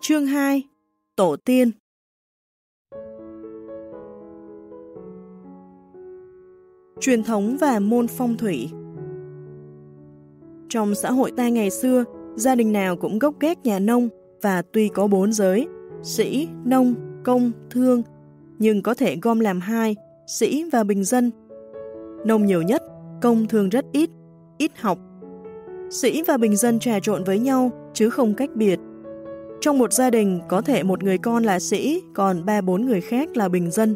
Chương 2 Tổ tiên Truyền thống và môn phong thủy Trong xã hội ta ngày xưa, gia đình nào cũng gốc ghét nhà nông và tuy có bốn giới, sĩ, nông, công, thương, nhưng có thể gom làm hai, sĩ và bình dân. Nông nhiều nhất, công thường rất ít, ít học. Sĩ và bình dân trà trộn với nhau chứ không cách biệt. Trong một gia đình có thể một người con là sĩ, còn ba bốn người khác là bình dân.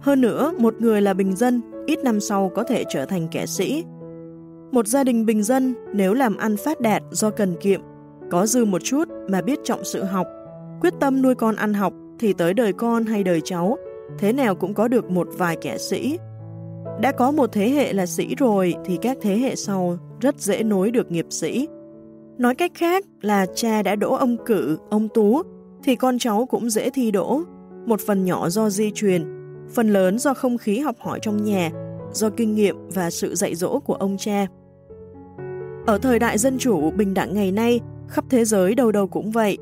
Hơn nữa, một người là bình dân, ít năm sau có thể trở thành kẻ sĩ. Một gia đình bình dân nếu làm ăn phát đạt do cần kiệm, có dư một chút mà biết trọng sự học, quyết tâm nuôi con ăn học thì tới đời con hay đời cháu, thế nào cũng có được một vài kẻ sĩ. Đã có một thế hệ là sĩ rồi thì các thế hệ sau rất dễ nối được nghiệp sĩ. Nói cách khác là cha đã đỗ ông cử, ông tú, thì con cháu cũng dễ thi đỗ. Một phần nhỏ do di truyền, phần lớn do không khí học hỏi trong nhà, do kinh nghiệm và sự dạy dỗ của ông cha. Ở thời đại dân chủ bình đẳng ngày nay, khắp thế giới đâu đâu cũng vậy.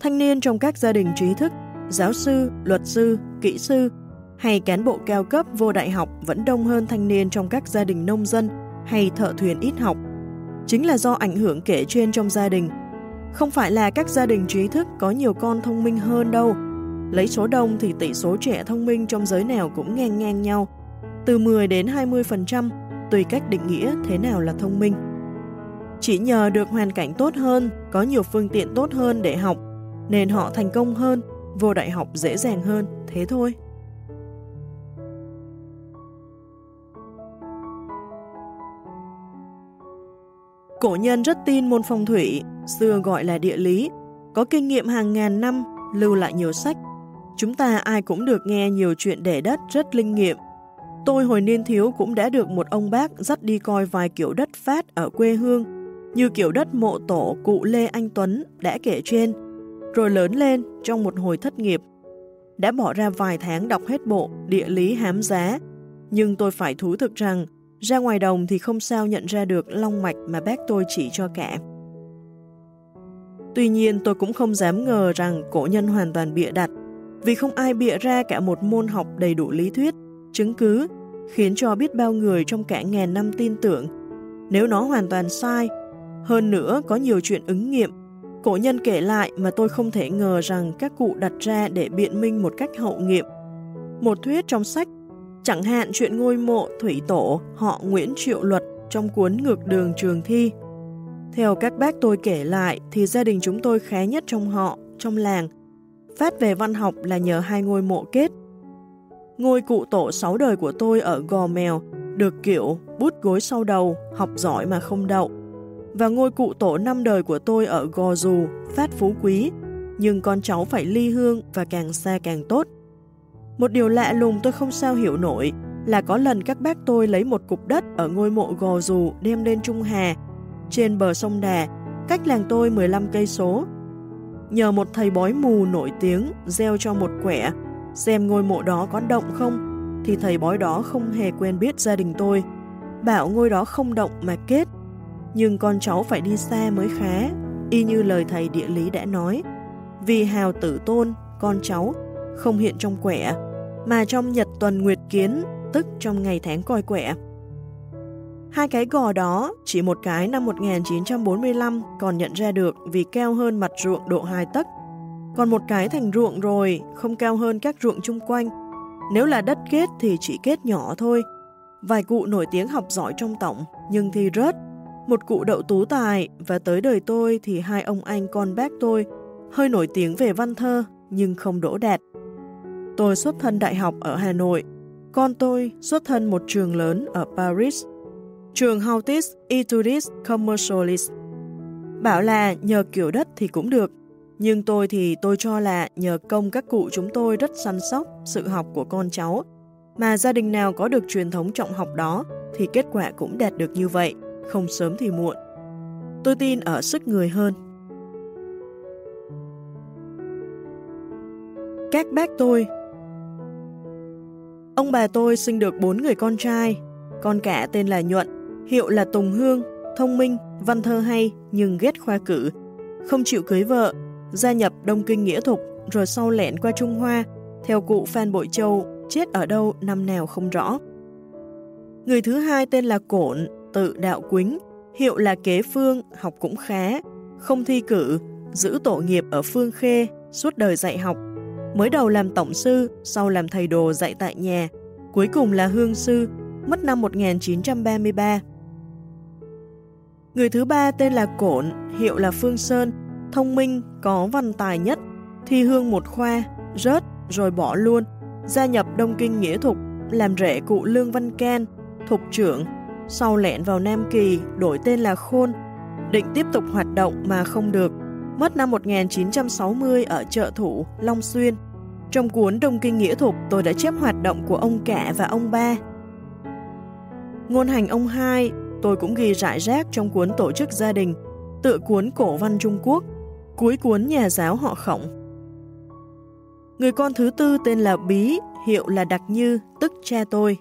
Thanh niên trong các gia đình trí thức, giáo sư, luật sư, kỹ sư hay cán bộ cao cấp vô đại học vẫn đông hơn thanh niên trong các gia đình nông dân hay thợ thuyền ít học chính là do ảnh hưởng kể trên trong gia đình. Không phải là các gia đình trí thức có nhiều con thông minh hơn đâu. Lấy số đông thì tỷ số trẻ thông minh trong giới nào cũng ngang ngang nhau, từ 10 đến 20%, tùy cách định nghĩa thế nào là thông minh. Chỉ nhờ được hoàn cảnh tốt hơn, có nhiều phương tiện tốt hơn để học, nên họ thành công hơn, vô đại học dễ dàng hơn, thế thôi. Cổ nhân rất tin môn phong thủy, xưa gọi là địa lý, có kinh nghiệm hàng ngàn năm, lưu lại nhiều sách. Chúng ta ai cũng được nghe nhiều chuyện đẻ đất rất linh nghiệm. Tôi hồi niên thiếu cũng đã được một ông bác dắt đi coi vài kiểu đất phát ở quê hương, như kiểu đất mộ tổ cụ Lê Anh Tuấn đã kể trên, rồi lớn lên trong một hồi thất nghiệp. Đã bỏ ra vài tháng đọc hết bộ địa lý hám giá, nhưng tôi phải thú thực rằng ra ngoài đồng thì không sao nhận ra được long mạch mà bác tôi chỉ cho cả. Tuy nhiên tôi cũng không dám ngờ rằng cổ nhân hoàn toàn bịa đặt, vì không ai bịa ra cả một môn học đầy đủ lý thuyết, chứng cứ, khiến cho biết bao người trong cả ngàn năm tin tưởng. Nếu nó hoàn toàn sai, hơn nữa có nhiều chuyện ứng nghiệm, cổ nhân kể lại mà tôi không thể ngờ rằng các cụ đặt ra để biện minh một cách hậu nghiệm. Một thuyết trong sách Chẳng hạn chuyện ngôi mộ thủy tổ họ Nguyễn Triệu Luật trong cuốn Ngược đường trường thi. Theo các bác tôi kể lại thì gia đình chúng tôi khá nhất trong họ, trong làng. Phát về văn học là nhờ hai ngôi mộ kết. Ngôi cụ tổ sáu đời của tôi ở Gò Mèo được kiểu bút gối sau đầu, học giỏi mà không đậu. Và ngôi cụ tổ năm đời của tôi ở Gò Dù, phát phú quý, nhưng con cháu phải ly hương và càng xa càng tốt. Một điều lạ lùng tôi không sao hiểu nổi là có lần các bác tôi lấy một cục đất ở ngôi mộ gò dù đem lên Trung Hà, trên bờ sông Đà, cách làng tôi 15 cây số. Nhờ một thầy bói mù nổi tiếng gieo cho một quẻ, xem ngôi mộ đó có động không, thì thầy bói đó không hề quen biết gia đình tôi. Bảo ngôi đó không động mà kết, nhưng con cháu phải đi xa mới khá, y như lời thầy địa lý đã nói. Vì hào tử tôn, con cháu, không hiện trong quẻ, mà trong nhật tuần nguyệt kiến, tức trong ngày tháng coi quẻ. Hai cái gò đó, chỉ một cái năm 1945 còn nhận ra được vì cao hơn mặt ruộng độ 2 tấc. Còn một cái thành ruộng rồi, không cao hơn các ruộng chung quanh. Nếu là đất kết thì chỉ kết nhỏ thôi. Vài cụ nổi tiếng học giỏi trong tổng, nhưng thì rớt. Một cụ đậu tú tài và tới đời tôi thì hai ông anh con bác tôi hơi nổi tiếng về văn thơ nhưng không đỗ đạt. Tôi xuất thân đại học ở Hà Nội, con tôi xuất thân một trường lớn ở Paris, trường Hautis Etudis Commercialis. Bảo là nhờ kiểu đất thì cũng được, nhưng tôi thì tôi cho là nhờ công các cụ chúng tôi rất săn sóc sự học của con cháu, mà gia đình nào có được truyền thống trọng học đó thì kết quả cũng đạt được như vậy, không sớm thì muộn. Tôi tin ở sức người hơn. Các bác tôi Ông bà tôi sinh được bốn người con trai, con cả tên là Nhuận, hiệu là Tùng Hương, thông minh, văn thơ hay nhưng ghét khoa cử, không chịu cưới vợ, gia nhập Đông Kinh Nghĩa Thục rồi sau lẹn qua Trung Hoa, theo cụ Phan Bội Châu, chết ở đâu năm nào không rõ. Người thứ hai tên là Cổn, tự đạo Quýnh, hiệu là Kế Phương, học cũng khá, không thi cử, giữ tổ nghiệp ở Phương Khê, suốt đời dạy học. Mới đầu làm tổng sư, sau làm thầy đồ dạy tại nhà, cuối cùng là hương sư, mất năm 1933. Người thứ ba tên là Cổn, hiệu là Phương Sơn, thông minh, có văn tài nhất, thi hương một khoa, rớt rồi bỏ luôn, gia nhập Đông Kinh Nghĩa Thục, làm rể cụ Lương Văn Can, thục trưởng, sau lẹn vào Nam Kỳ, đổi tên là Khôn, định tiếp tục hoạt động mà không được, mất năm 1960 ở chợ thủ Long Xuyên. Trong cuốn Đông Kinh Nghĩa Thục, tôi đã chép hoạt động của ông cả và ông ba. Ngôn hành ông hai, tôi cũng ghi rải rác trong cuốn Tổ chức gia đình, tựa cuốn Cổ văn Trung Quốc, cuối cuốn Nhà giáo họ khổng. Người con thứ tư tên là Bí, hiệu là Đặc Như, tức cha tôi.